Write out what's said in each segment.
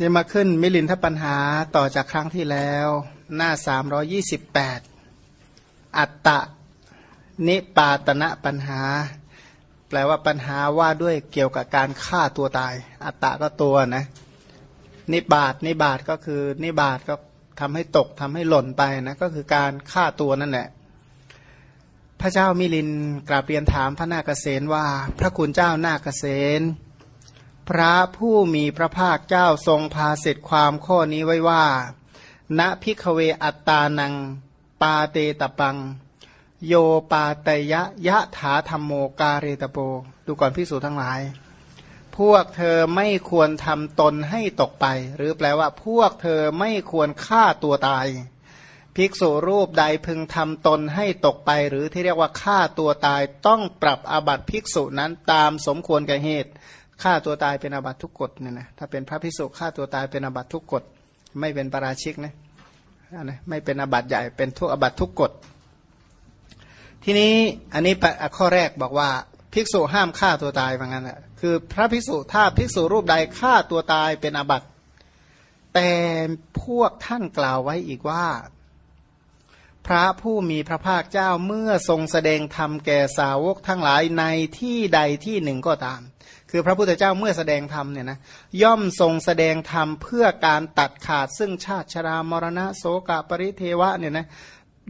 นี่มาขึ้นมิลินทปัญหาต่อจากครั้งที่แล้ว หน้า 328 อัตตะ นิปาตนะปัญหา แปลว่าปัญหาว่าด้วยเกี่ยวกับการฆ่าตัวตาย อัตตะก็ตัวนะ นิบาตนิบาตก็คือ นิบาตก็ทำให้ตกทำให้หล่นไปนะ ก็คือการฆ่าตัวนั่นแหละ พระเจ้ามิลินกราบเรียนถามพระนาคเษนว่า พระคุณเจ้านาคเษน พระผู้มีพระภาคเจ้าทรงพาเสร็จความข้อนี้ไว้ว่า น ภิกขเวอัตตานัง ปาเตตัพพัง โยปาเตยยะ ยถาธัมโมกาเรตัพโพ ดูก่อนภิกษุทั้งหลาย พวกเธอไม่ควรทำตนให้ตกไป หรือแปลว่าพวกเธอไม่ควรฆ่าตัวตาย ภิกษุรูปใดพึงทำตนให้ตกไป หรือที่เรียกว่าฆ่าตัวตายต้องปรับอาบัติภิกษุนั้นตามสมควรแก่เหตุ ฆ่าตัวตายเป็นอาบัติทุกกฎเนี่ยนะถ้าเป็นพระพิสุฆ่าตัวตายเป็นอาบัติทุกกฎไม่เป็นปราชิกนะนะไม่เป็นอาบัติใหญ่เป็นทุกอาบัติทุกกฎทีนี้อันนี้ข้อแรกบอกว่าภิกษุห้ามฆ่าตัวตายว่างั้นแหะคือพระภิกษุถ้าภิกษุรูปใดฆ่าตัวตายเป็นอาบัติแต่พวกท่านกล่าวไว้อีกว่า พระผู้มีพระภาคเจ้าเมื่อทรงแสดงธรรมแก่สาวกทั้งหลายในที่ใดที่หนึ่งก็ตาม คือพระพุทธเจ้าเมื่อแสดงธรรมเนี่ยนะย่อมทรงแสดงธรรมเพื่อการตัดขาดซึ่งชาติชรามรณะโสกปริเทวะเนี่ยนะ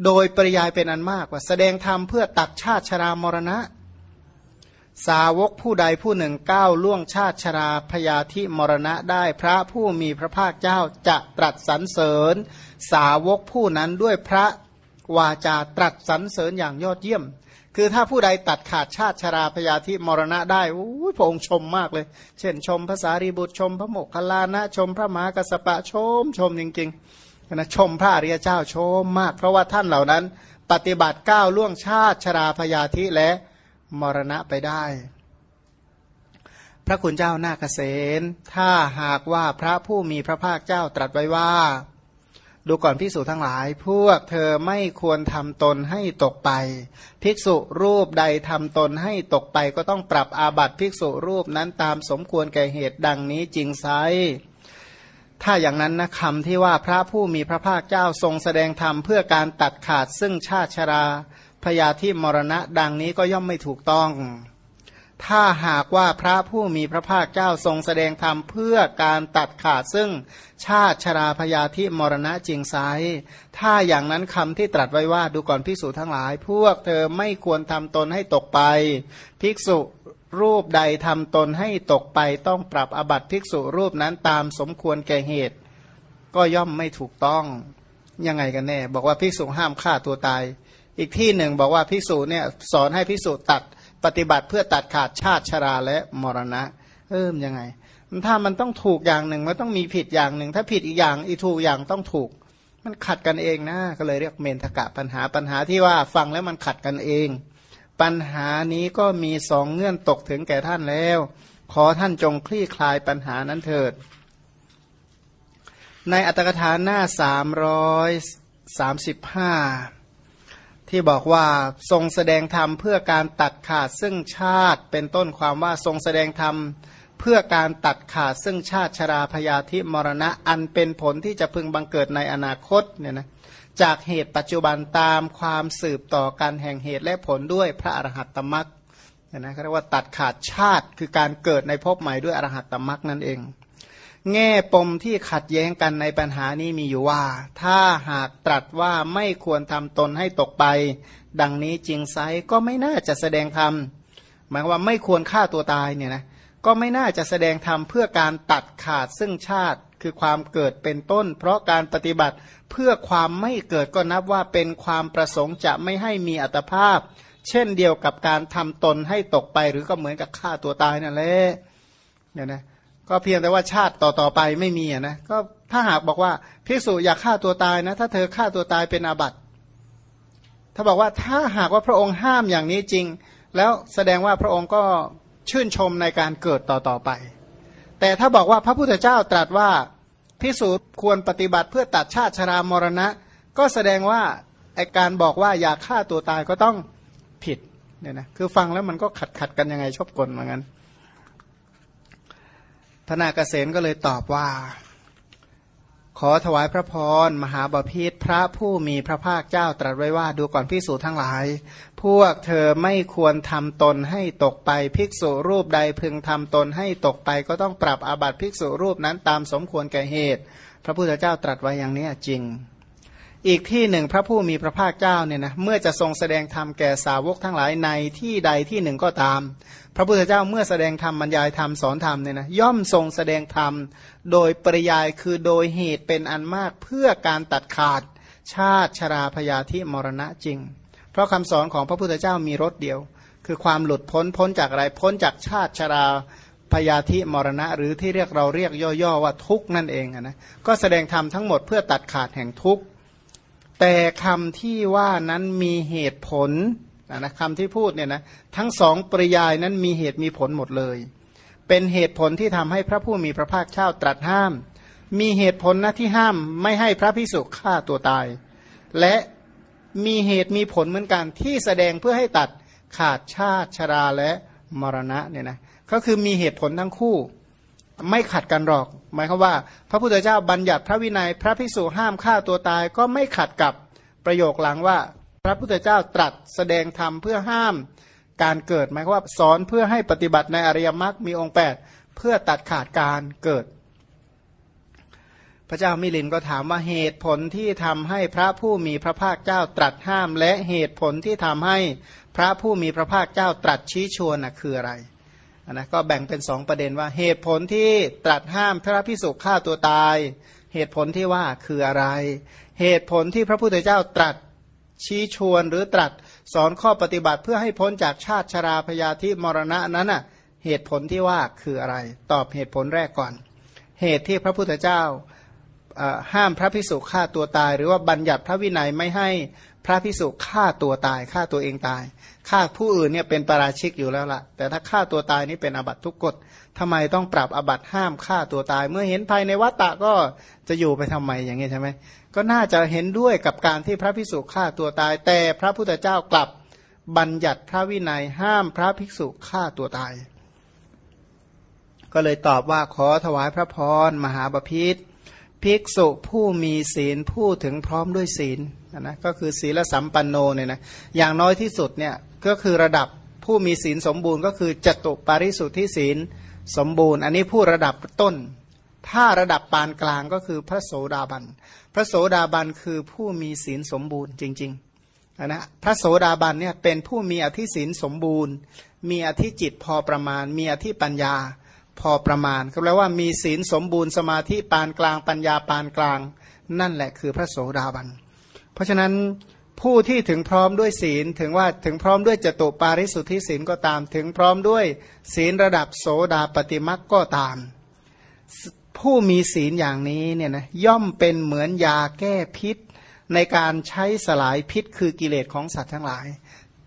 โดยปริยายเป็นอันมากว่า แสดงธรรมเพื่อตัดชาติชรามรณะ สาวกผู้ใดผู้หนึ่งก้าวล่วงชาติชราพยาธิมรณะได้พระผู้มีพระภาคเจ้าจะตรัสสรรเสริญ สาวกผู้นั้นด้วยพระวาจาตรัสสรรเสริญอย่างยอดเยี่ยม คือถ้าผู้ใดตัดขาดชาติชราพยาธิมรณะได้โอ้ยพระองค์ชมมากเลย เช่นชมภาษารีบุตรชมพระโมกขลานะ ชมพระมหากสปะชมชมจริงๆนะชมพระอริยเจ้าชมมาก เพราะว่าท่านเหล่านั้น ปฏิบัติก้าวล่วงชาติชราพยาธิและมรณะไปได้ พระคุณเจ้านาคเกษตถ้าหากว่าพระผู้มีพระภาคเจ้าตรัสไว้ว่า ดูก่อนภิกษุทั้งหลาย พวกเธอไม่ควรทำตนให้ตกไป ภิกษุรูปใดทำตนให้ตกไปก็ต้องปรับอาบัติภิกษุรูปนั้นตามสมควรแก่เหตุดังนี้จริงไซถ้าอย่างนั้นนะคำที่ว่าพระผู้มีพระภาคเจ้าทรงแสดงธรรมเพื่อการตัดขาดซึ่งชาติชราพยาธิมรณะดังนี้ก็ย่อมไม่ถูกต้อง ถ้าหากว่าพระผู้มีพระภาคเจ้าทรงแสดงธรรมเพื่อการตัดขาดซึ่งชาติชราพยาธิมรณะจริงไซถ้าอย่างนั้นคำที่ตรัสไว้ว่าดูก่อนภิกษุทั้งหลาย พวกเธอไม่ควรทำตนให้ตกไป ภิกษุรูปใดทำตนให้ตกไปต้องปรับอบัติภิกษุรูปนั้นตามสมควรแก่เหตุ ก็ย่อมไม่ถูกต้องยังไงกันแน่ บอกว่าภิกษุห้ามฆ่าตัวตาย อีกที่หนึ่งบอกว่าภิกษุเนี่ยสอนให้ภิกษุตัด ปฏิบัติเพื่อตัดขาดชาติชราและมรณะ เอิ่มยังไง ถ้ามันต้องถูกอย่างหนึ่งมันต้องมีผิดอย่างหนึ่ง ถ้าผิดอีกอย่างอีถูกอย่างต้องถูก มันขัดกันเองนะก็เลยเรียกเมนทกะปัญหาปัญหาที่ว่าฟังแล้วมันขัดกันเอง ปัญหานี้ก็มีสองเงื่อนตกถึงแก่ท่านแล้ว ขอท่านจงคลี่คลายปัญหานั้นเถิด ในอัตถกถาหน้าสามร้อยสามสิบห้า ที่บอกว่าทรงแสดงธรรมเพื่อการตัดขาดซึ่งชาติ เป็นต้นความว่าทรงแสดงธรรมเพื่อการตัดขาดซึ่งชาติชราพยาธิมรณะอันเป็นผลที่จะพึงบังเกิดในอนาคตเนี่ยนะจากเหตุปัจจุบันตามความสืบต่อการแห่งเหตุและผลด้วยพระอรหัตตมรักเนี่ยนะเขาเรียกว่าตัดขาดชาติคือการเกิดในภพใหม่ด้วยอรหัตตมรักนั่นเอง แง่ปมที่ขัดแย้งกันในปัญหานี้มีอยู่ว่า ถ้าหากตรัสว่าไม่ควรทำตนให้ตกไป ดังนี้จริงไซก็ไม่น่าจะแสดงธรรมหมายว่าไม่ควรฆ่าตัวตายเนี่ยนะก็ไม่น่าจะแสดงธรรมเพื่อการตัดขาดซึ่งชาติคือความเกิดเป็นต้น เพราะการปฏิบัติเพื่อความไม่เกิดก็นับว่าเป็นความประสงค์จะไม่ให้มีอัตภาพ เช่นเดียวกับการทำตนให้ตกไปหรือก็เหมือนกับฆ่าตัวตายนั่นแหละเนี่ยนะ ก็เพียงแต่ว่าชาติต่อต่อไปไม่มีนะก็ถ้าหากบอกว่าภิกษุอยากฆ่าตัวตายนะ ถ้าเธอฆ่าตัวตายเป็นอาบัติถ้าบอกว่าถ้าหากว่าพระองค์ห้ามอย่างนี้จริง แล้วแสดงว่าพระองค์ก็ชื่นชมในการเกิดต่อต่อไป แต่ถ้าบอกว่าพระพุทธเจ้าตรัสว่าพิสูจควรปฏิบัติเพื่อตัดชาติชรามรณะ ก็แสดงว่าไอการบอกว่าอยากฆ่าตัวตายก็ต้องผิดเนี่ยนะคือฟังแล้วมันก็ขัดขัดกันยังไงชอบกลเหมือนกัน พระนาคเษนก็เลยตอบว่า ขอถวายพระพรมหาบาพิษพระผู้มีพระภาคเจ้าตรัสไว้ว่าดูก่อนพิสูจทั้งหลาย พวกเธอไม่ควรทำตนให้ตกไปภิกษุรูปใดพึงทำตนให้ตกไปก็ต้องปรับอาบัติภิกษุรูปนั้นตามสมควรแก่เหตุ พระพุทธเจ้าตรัสไว้อย่างนี้จริง อีกที่หนึ่งพระผู้มีพระภาคเจ้าเนี่ยนะเมื่อจะทรงแสดงธรรมแก่สาวกทั้งหลายในที่ใดที่หนึ่งก็ตาม พระพุทธเจ้าเมื่อแสดงธรรมบรรยายธรรมสอนธรรมเนี่ยนะย่อมทรงแสดงธรรมโดยปริยายคือโดยเหตุเป็นอันมากเพื่อการตัดขาดชาติชราพยาธิมรณะจริง เพราะคำสอนของพระพุทธเจ้ามีรสเดียว คือความหลุดพ้นพ้นจากอะไรพ้นจากชาติชราพยาธิมรณะ หรือที่เรียกเราเรียกย่อๆว่าทุกนั่นเองนะก็แสดงธรรมทั้งหมดเพื่อตัดขาดแห่งทุกข แต่คำที่ว่านั้นมีเหตุผลนะคำที่พูดเนี่ยนะทั้งสองปริยายนั้นมีเหตุมีผลหมดเลย เป็นเหตุผลที่ทำให้พระผู้มีพระภาคเจ้าตรัสห้าม มีเหตุผลนะที่ห้ามไม่ให้พระพิสุฆ่าตัวตาย และมีเหตุมีผลเหมือนกันที่แสดงเพื่อให้ตัดขาดชาติชราและมรณะเนี่ยนะก็คือมีเหตุผลทั้งคู่ ไม่ขัดกันหรอก หมายความว่า พระพุทธเจ้าบัญญัติพระวินัยพระพิสุห้ามฆ่าตัวตายก็ไม่ขัดกับประโยคหลังว่า พระพุทธเจ้าตรัสแสดงธรรมเพื่อห้ามการเกิดหมายความว่าสอนเพื่อให้ปฏิบัติในอริยมรรคมีองค์ 8 เพื่อตัดขาดการเกิด พระเจ้ามิลินก็ถามว่าเหตุผลที่ทำให้พระผู้มีพระภาคเจ้าตรัสห้าม และเหตุผลที่ทำให้พระผู้มีพระภาคเจ้าตรัสชี้ชวนนะคืออะไร นะก็แบ่งเป็นสองประเด็นว่า เหตุผลที่ตรัสห้ามพระพิสุฆ่าตัวตาย เหตุผลที่ว่าคืออะไร เหตุผลที่พระพุทธเจ้าตรัสชี้ชวนหรือตรัสสอนข้อปฏิบัติเพื่อให้พ้นจากชาติชราพยาธิมรณะนั้นน่ะเหตุผลที่ว่าคืออะไร ตอบเหตุผลแรกก่อน เหตุที่พระพุทธเจ้าห้ามพระพิสุฆ่าตัวตาย หรือว่าบัญญัติพระวินัยไม่ให้ พระพิสุฆ่าตัวตายฆ่าตัวเองตายฆ่าผู้อื่นเนี่ยเป็นปราชิกอยู่แล้วละ่ะ แต่ถ้าฆ่าตัวตายนี่เป็นอบัตทุกกฎทำไมต้องปรับอบัตห้ามฆ่าตัวตาย เมื่อเห็นภายในวัตตะก็จะอยู่ไปทำไมอย่างนี้ใช่ไหมก็น่าจะเห็นด้วยกับการที่พระภิกษุฆ่าตัวตาย แต่พระพุทธเจ้ากลับบัญญัติพระวินัยห้ามพระภิกษุฆ่าตัวตาย ก็เลยตอบว่าขอถวายพระพรมหาบพิษ ภิกษุผู้มีศีลผู้ถึงพร้อมด้วยศีลนะก็คือศีลสัมปันโนเนี่ยนะอย่างน้อยที่สุดเนี่ยก็คือระดับผู้มีศีลสมบูรณ์ ก็คือจตุปาริสุทธิศีลสมบูรณ์ อันนี้ผู้ระดับต้น ถ้าระดับปานกลางก็คือพระโสดาบัน พระโสดาบันคือผู้มีศีลสมบูรณ์จริงๆนะพระโสดาบันเนี่ยเป็นผู้มีอธิศีลสมบูรณ์ มีอธิจิตพอประมาณ มีอธิปัญญา พอประมาณก็แปลว่ามีศีลสมบูรณ์สมาธิปานกลางปัญญาปานกลาง นั่นแหละคือพระโสดาบัน เพราะฉะนั้นผู้ที่ถึงพร้อมด้วยศีลถึงว่าถึงพร้อมด้วยจตุปาริสุทธิศีลก็ตาม ถึงพร้อมด้วยศีลระดับโสดาปฏิมักก็ตาม ผู้มีศีลอย่างนี้เนี่ยนะย่อมเป็นเหมือนยาแก้พิษ ในการใช้สลายพิษคือกิเลสของสัตว์ทั้งหลาย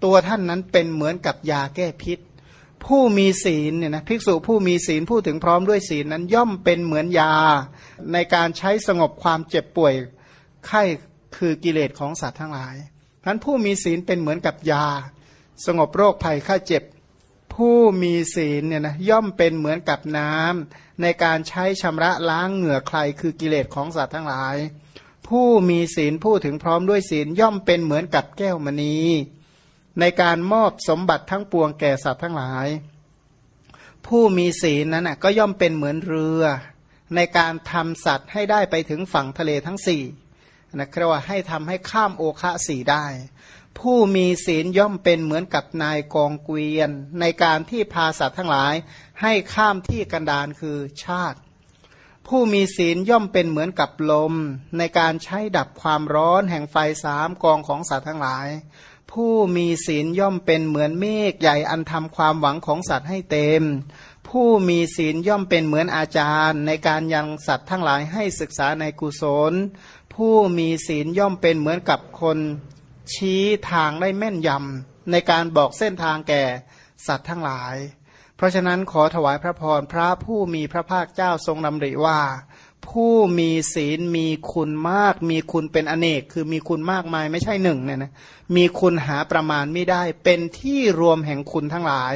ตัวท่านนั้นเป็นเหมือนกับยาแก้พิษ ผู้มีศีลเนี่ยนะภิกษุผู้มีศีลผู้ถึงพร้อมด้วยศีลนั้นย่อมเป็นเหมือนยา ในการใช้สงบความเจ็บป่วยไข้คือกิเลสของสัตว์ทั้งหลายท่านผู้มีศีลเป็นเหมือนกับยา สงบโรคภัยไข้เจ็บ ผู้มีศีลเนี่ยนะย่อมเป็นเหมือนกับน้ำในการใช้ชำระล้างเหงื่อใครคือกิเลสของสัตว์ทั้งหลาย ผู้มีศีลผู้ถึงพร้อมด้วยศีลย่อมเป็นเหมือนกับแก้วมณี ในการมอบสมบัติทั้งปวงแก่สัตว์ทั้งหลาย ผู้มีศีลนั้นก็ย่อมเป็นเหมือนเรือ ในการทำสัตว์ให้ได้ไปถึงฝั่งทะเลทั้งสี่นะเรียกว่าให้ทำให้ข้ามโอคะสี่ได้ ผู้มีศีลย่อมเป็นเหมือนกับนายกองเกวียน ในการที่พาสัตว์ทั้งหลาย ให้ข้ามที่กันดานคือชาติ ผู้มีศีลย่อมเป็นเหมือนกับลม ในการใช้ดับความร้อนแห่งไฟสามกองของสัตว์ทั้งหลาย ผู้มีศีลย่อมเป็นเหมือนเมฆใหญ่อันทำความหวังของสัตว์ให้เต็ม ผู้มีศีลย่อมเป็นเหมือนอาจารย์ ในการยังสัตว์ทั้งหลายให้ศึกษาในกุศล ผู้มีศีลย่อมเป็นเหมือนกับคน ชี้ทางได้แม่นยำในการบอกเส้นทางแก่สัตว์ทั้งหลาย เพราะฉะนั้นขอถวายพระพรพระผู้มีพระภาคเจ้าทรงดำริว่า ผู้มีศีลมีคุณมาก มีคุณเป็นอเนก คือมีคุณมากมายไม่ใช่หนึ่งเนี่ยนะมีคุณหาประมาณไม่ได้ เป็นที่รวมแห่งคุณทั้งหลาย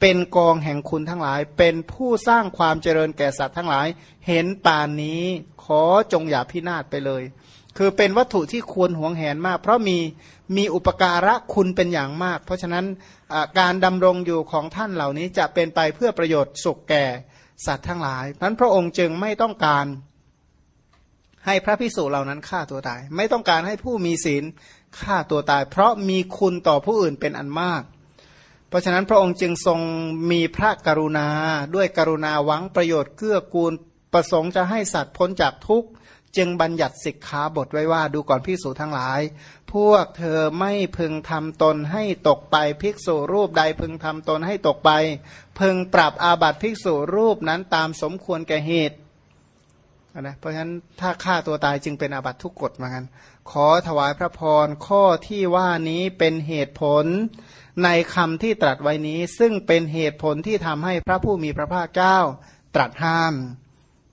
เป็นกองแห่งคุณทั้งหลาย เป็นผู้สร้างความเจริญแก่สัตว์ทั้งหลาย เห็นป่านนี้ขอจงอย่าพินาศไปเลย คือเป็นวัตถุที่ควรหวงแหนมาก เพราะมีมีอุปการะคุณเป็นอย่างมาก เพราะฉะนั้นการดำรงอยู่ของท่านเหล่านี้จะเป็นไปเพื่อประโยชน์สุขแก่ สัตว์ทั้งหลายนั้นพระองค์จึงไม่ต้องการให้พระพิสุเหล่านั้นฆ่าตัวตาย ไม่ต้องการให้ผู้มีศีลฆ่าตัวตาย เพราะมีคุณต่อผู้อื่นเป็นอันมาก เพราะฉะนั้นพระองค์จึงทรงมีพระกรุณาด้วยกรุณาหวังประโยชน์เกื้อกูลประสงค์จะให้สัตว์พ้นจากทุกข์ จึงบัญญัติสิกขาบทไว้ว่าดูก่อนภิกษุทั้งหลาย พวกเธอไม่พึงทำตนให้ตกไปภิกษุรูปใดพึงทำตนให้ตกไป พึงปรับอาบัติภิกษุรูปนั้นตามสมควรแก่เหตุนะเพราะฉะนั้นถ้าฆ่าตัวตายจึงเป็นอาบัติทุกกฎเหมือนกันขอถวายพระพรข้อที่ว่านี้เป็นเหตุผลในคำที่ตรัสไว้นี้ ซึ่งเป็นเหตุผลที่ทำให้พระผู้มีพระภาคเจ้าตรัสห้าม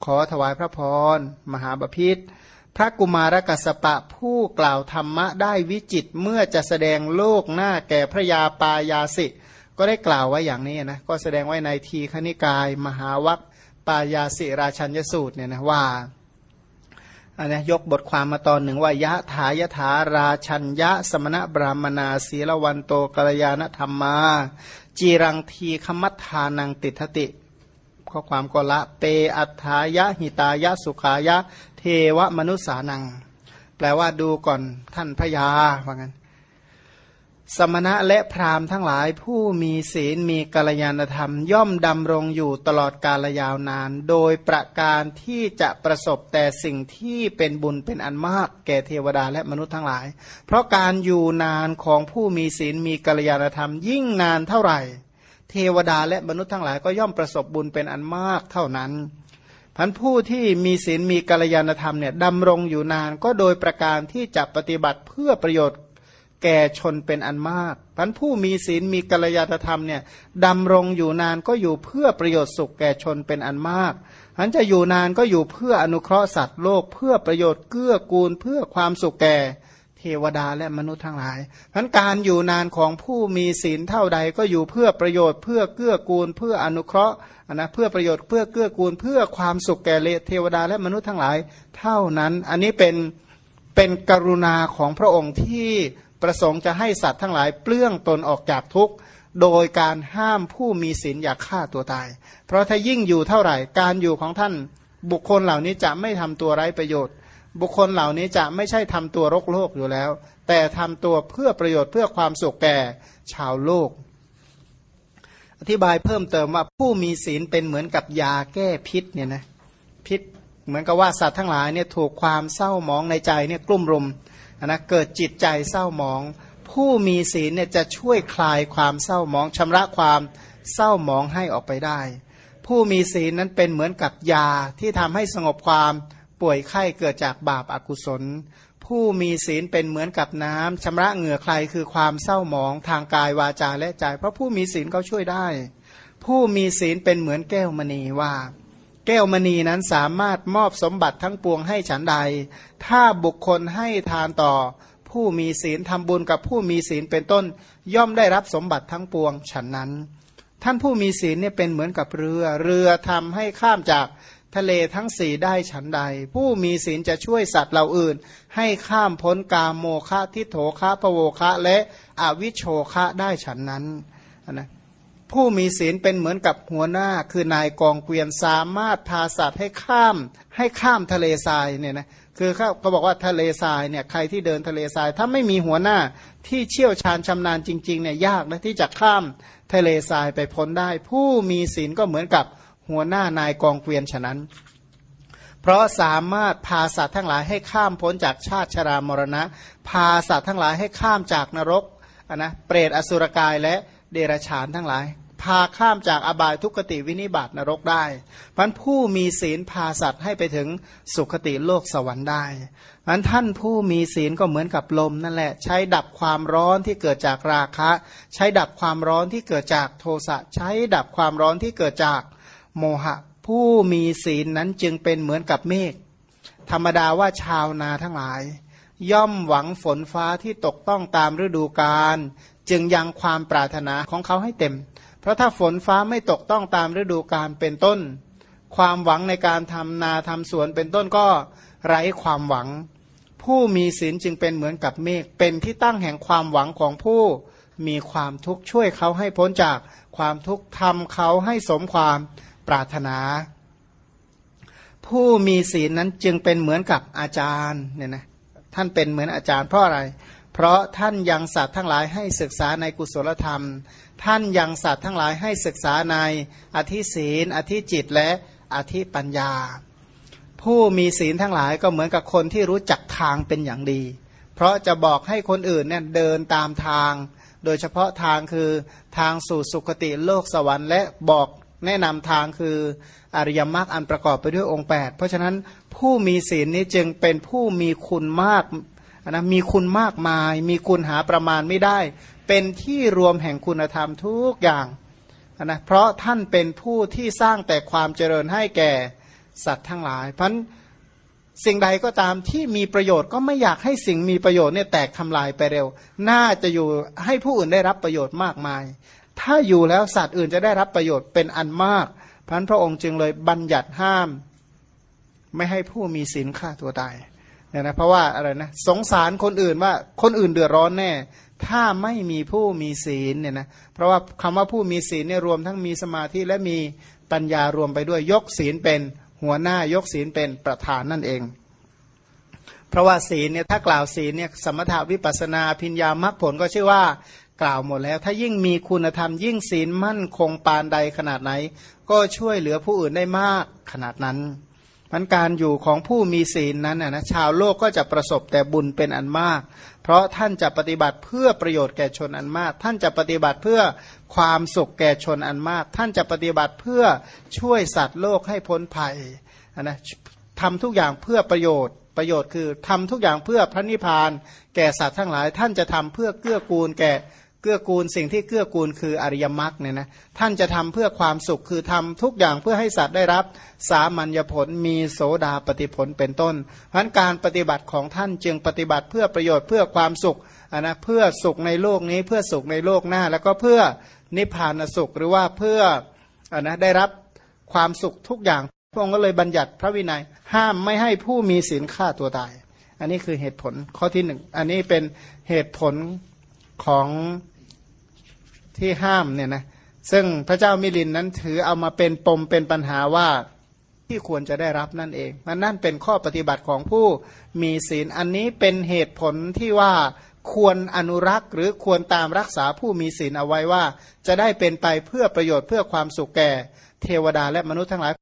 ขอถวายพระพรมหาบพิษ พระกุมารกัสปะผู้กล่าวธรรมะได้วิจิตเมื่อจะแสดงโลกหน้าแก่พระยาปายาสิ ก็ได้กล่าวไว้อย่างนี้นะก็แสดงไว้ในทีคณิกาย มหาวัคปายาสิราชัญยสูตรเนี่ยนะว่าอันนี้ยกบทความมาตอนหนึ่งว่ายะถายถาราชัญยะสมณะบรามนาศีลวันโตกัลยาณธรรมาจีรังทีคมัทานังติทติ ข้อความก็ละเปอัฏฐายะหิตายะสุขายะ เทวมนุษานัง แปลว่าดูก่อนท่านพยาว่างั้น สมณะและพราหมณ์ทั้งหลายผู้มีศีลมีกัลยาณธรรม ย่อมดำรงอยู่ตลอดกาลยาวนาน โดยประการที่จะประสบแต่สิ่งที่เป็นบุญเป็นอันมาก แก่เทวดาและมนุษย์ทั้งหลาย เพราะการอยู่นานของผู้มีศีลมีกัลยาณธรรมยิ่งนานเท่าไหร่ เทวดาและมนุษย์ทั้งหลายก็ย่อมประสบบุญเป็นอันมากเท่านั้นพันผู้ที่มีศีลมีกัลยาณธรรมเนี่ยดำรงอยู่นานก็โดยประการที่จะปฏิบัติเพื่อประโยชน์แก่ชนเป็นอันมากพันผู้มีศีลมีกัลยาณธรรมเนี่ยดำรงอยู่นานก็อยู่เพื่อประโยชน์สุขแก่ชนเป็นอันมากอันจะอยู่นานก็อยู่เพื่ออนุเคราะห์สัตว์โลก เพื่อประโยชน์เกื้อกูลเพื่อความสุขแก่ เทวดาและมนุษย์ทั้งหลายพันการอยู่นานของผู้มีศีลเท่าใดก็อยู่เพื่อประโยชน์เพื่อเกื้อกูล เพื่ออนุเคราะห์นะเพื่อประโยชน์เพื่อเกื้อกูล เพื่อความสุขแก่เทวดาและมนุษย์ทั้งหลาย เท่านั้น อันนี้เป็นเป็นกรุณาของพระองค์ที่ประสงค์จะให้สัตว์ทั้งหลายเปลื้องตนออกจากทุกข์โดยการห้ามผู้มีศีลอย่าฆ่าตัวตาย เพราะถ้ายิ่งอยู่เท่าไหร่ การอยู่ของท่านบุคคลเหล่านี้จะไม่ทำตัวไร้ประโยชน์ บุคคลเหล่านี้จะไม่ใช่ทำตัวรกโลกอยู่แล้ว แต่ทำตัวเพื่อประโยชน์เพื่อความสุขแก่ชาวโลก อธิบายเพิ่มเติมว่าผู้มีศีลเป็นเหมือนกับยาแก้พิษเนี่ยนะพิษเหมือนกับว่าสัตว์ทั้งหลายเนี่ยถูกความเศร้าหมองในใจเนี่ยกลุ่มรุมนะเกิดจิตใจเศร้าหมอง ผู้มีศีลเนี่ยจะช่วยคลายความเศร้าหมองชำระความเศร้าหมองให้ออกไปได้ ผู้มีศีลนั้นเป็นเหมือนกับยาที่ทำให้สงบความ ป่วยไข้เกิดจากบาปอากุศล ผู้มีศีลเป็นเหมือนกับน้ำชำระเหงื่อใครคือความเศร้าหมองทางกายวาจาและใจ เพราะผู้มีศีลเขาช่วยได้ ผู้มีศีลเป็นเหมือนแก้วมณีว่า แก้วมณีนั้นสามารถมอบสมบัติทั้งปวงให้ฉันใด ถ้าบุคคลให้ทานต่อ ผู้มีศีลทำบุญกับผู้มีศีลเป็นต้น ย่อมได้รับสมบัติทั้งปวงฉันนั้น ท่านผู้มีศีลเนี่ยเป็นเหมือนกับเรือ เรือทำให้ข้ามจาก ทะเลทั้งสี่ได้ฉันใด ผู้มีศีลจะช่วยสัตว์เหล่าอื่น ให้ข้ามพ้นกามโมฆะทิโถคะปโวคะและอวิโชคะได้ฉันนั้นนะผู้มีศีลเป็นเหมือนกับหัวหน้าคือนายกองเกวียนสามารถพาสัตว์ให้ข้ามให้ข้ามทะเลทรายเนี่ยนะคือเขาก็บอกว่าทะเลทรายเนี่ยใครที่เดินทะเลทราย ถ้าไม่มีหัวหน้าที่เชี่ยวชาญชำนาญจริงๆเนี่ยยากนะที่จะข้ามทะเลทรายไปพ้นได้ ผู้มีศีลก็เหมือนกับ หัวหน้านายกองเกวียนฉะนั้น เพราะสามารถพาสัตว์ทั้งหลายให้ข้ามพ้นจากชาติชรามรณะ พาสัตว์ทั้งหลายให้ข้ามจากนรกนนะเปรตอสุรกายและเดรัจฉานทั้งหลาย พาข้ามจากอบายทุกขติวินิบาตนรกได้พันผู้มีศีลพาสัตว์ให้ไปถึงสุขติโลกสวรรค์ได้พันท่านผู้มีศีลก็เหมือนกับลมนั่นแหละ ใช้ดับความร้อนที่เกิดจากราคะ ใช้ดับความร้อนที่เกิดจากโทสะใช้ดับความร้อนที่เกิดจาก โมหะ ผู้มีศีลนั้นจึงเป็นเหมือนกับเมฆ ธรรมดาว่าชาวนาทั้งหลาย ย่อมหวังฝนฟ้าที่ตกต้องตามฤดูกาลจึงยังความปรารถนาของเขาให้เต็ม เพราะถ้าฝนฟ้าไม่ตกต้องตามฤดูกาลเป็นต้น ความหวังในการทำนาทำสวนเป็นต้นก็ไร้ความหวัง ผู้มีศีลจึงเป็นเหมือนกับเมฆเป็นที่ตั้งแห่งความหวังของผู้มีความทุกข์ช่วยเขาให้พ้นจากความทุกข์ทำเขาให้สมความ ปรารถนา ผู้มีศีลนั้นจึงเป็นเหมือนกับอาจารย์เนี่ยนะท่านเป็นเหมือนอาจารย์เพราะอะไร เพราะท่านยังสัตว์ทั้งหลายให้ศึกษาในกุศลธรรม ท่านยังสัตว์ทั้งหลายให้ศึกษาในอธิศีล อธิจิตและอธิปัญญา ผู้มีศีลทั้งหลายก็เหมือนกับคนที่รู้จักทางเป็นอย่างดี เพราะจะบอกให้คนอื่นเนี่ยเดินตามทาง โดยเฉพาะทางคือทางสู่สุคติโลกสวรรค์ และบอก แนะนำทางคืออริยมรรคอันประกอบไปด้วยองค์ 8 เพราะฉะนั้นผู้มีศีลนี้จึงเป็นผู้มีคุณมากนะมีคุณมากมาย มีคุณหาประมาณไม่ได้ เป็นที่รวมแห่งคุณธรรมทุกอย่างนะเพราะท่านเป็นผู้ที่สร้างแต่ความเจริญให้แก่สัตว์ทั้งหลายเพราะสิ่งใดก็ตามที่มีประโยชน์ก็ไม่อยากให้สิ่งมีประโยชน์เนี่ยแตกทำลายไปเร็ว น่าจะอยู่ให้ผู้อื่นได้รับประโยชน์มากมาย ถ้าอยู่แล้วสัตว์อื่นจะได้รับประโยชน์เป็นอันมากพันพระองค์จึงเลยบัญญัติห้าม ไม่ให้ผู้มีศีลฆ่าตัวตายเนี่ยนะเพราะว่าอะไรนะสงสารคนอื่นว่าคนอื่นเดือดร้อนแน่ ถ้าไม่มีผู้มีศีลเนี่ยนะเพราะว่าคำว่าผู้มีศีลเนี่ยรวมทั้งมีสมาธิและมีปัญญารวมไปด้วยยกศีลเป็นหัวหน้ายกศีลเป็นประธานนั่นเอง เพราะว่าศีลเนี่ยถ้ากล่าวศีลเนี่ยสมถาวิปัสนาพิญญามรรคผลก็ชื่อว่ากล่าวหมดแล้ว ถ้ายิ่งมีคุณธรรม ยิ่งศีลมั่นคงปานใดขนาดไหน ก็ช่วยเหลือผู้อื่นได้มากขนาดนั้นมันการอยู่ของผู้มีศีลนั้นนะชาวโลกก็จะประสบแต่บุญเป็นอันมาก เพราะท่านจะปฏิบัติเพื่อประโยชน์แก่ชนอันมาก ท่านจะปฏิบัติเพื่อความสุขแก่ชนอันมาก ท่านจะปฏิบัติเพื่อช่วยสัตว์โลกให้พ้นภัยนะทำทุกอย่างเพื่อประโยชน์ ประโยชน์คือทำทุกอย่างเพื่อพระนิพพาน แก่สัตว์ทั้งหลาย ท่านจะทำเพื่อเกื้อกูลแก่ เกื้อกูลสิ่งที่เกื้อกูลคืออริยมรรคเนี่ยนะท่านจะทำเพื่อความสุขคือทำทุกอย่างเพื่อให้สัตว์ได้รับสามัญญผลมีโสดาปฏิผลเป็นต้นเพราะการปฏิบัติของท่านจึงปฏิบัติเพื่อประโยชน์เพื่อความสุขนนะเพื่อสุขในโลกนี้เพื่อสุขในโลกหน้า แล้วก็เพื่อนิพพานสุขหรือว่าเพื่ออนะได้รับความสุขทุกอย่างพระองค์ก็เลยบัญญัติพระวินัย ห้ามไม่ให้ผู้มีศีลฆ่าตัวตาย อันนี้คือเหตุผลข้อที่หนึ่งอันนี้เป็นเหตุผลของ ที่ห้ามเนี่ยนะซึ่งพระเจ้ามิลินนั้นถือเอามาเป็นปมเป็นปัญหาว่าที่ควรจะได้รับนั่นเองมันนั่นเป็นข้อปฏิบัติของผู้มีศีลอันนี้เป็นเหตุผลที่ว่าควรอนุรักษ์หรือควรตามรักษาผู้มีศีลเอาไว้ว่า จะได้เป็นไปเพื่อประโยชน์เพื่อความสุขแก่ เทวดาและมนุษย์ทั้งหลาย